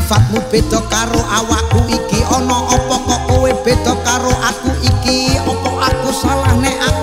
sifatmu beda karo awakku iki. Ana apa kok kowe beda karo aku iki? Apa aku salah nek aku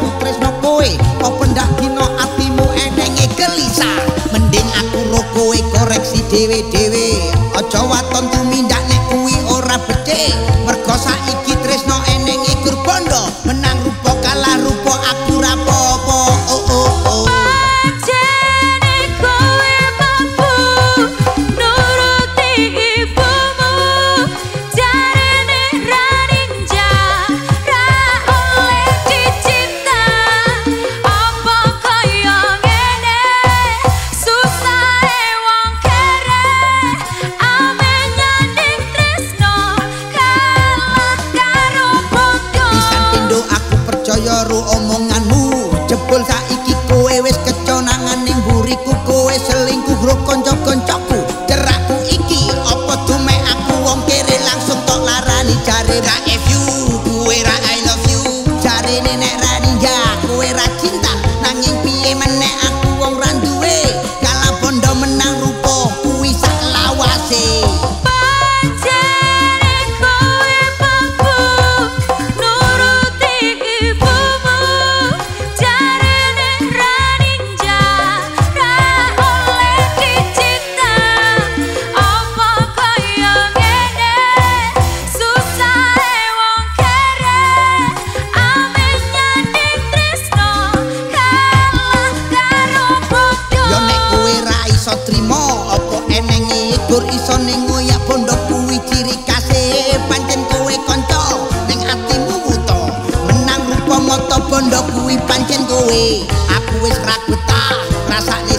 karo omonganmu jebol sak gur iso ning ngoyak bondo kuwi ciri kase pancen kowe kanca ning atimu wuto menang rupa mata bondo kuwi pancen kowe. Aku wis ra betah rasane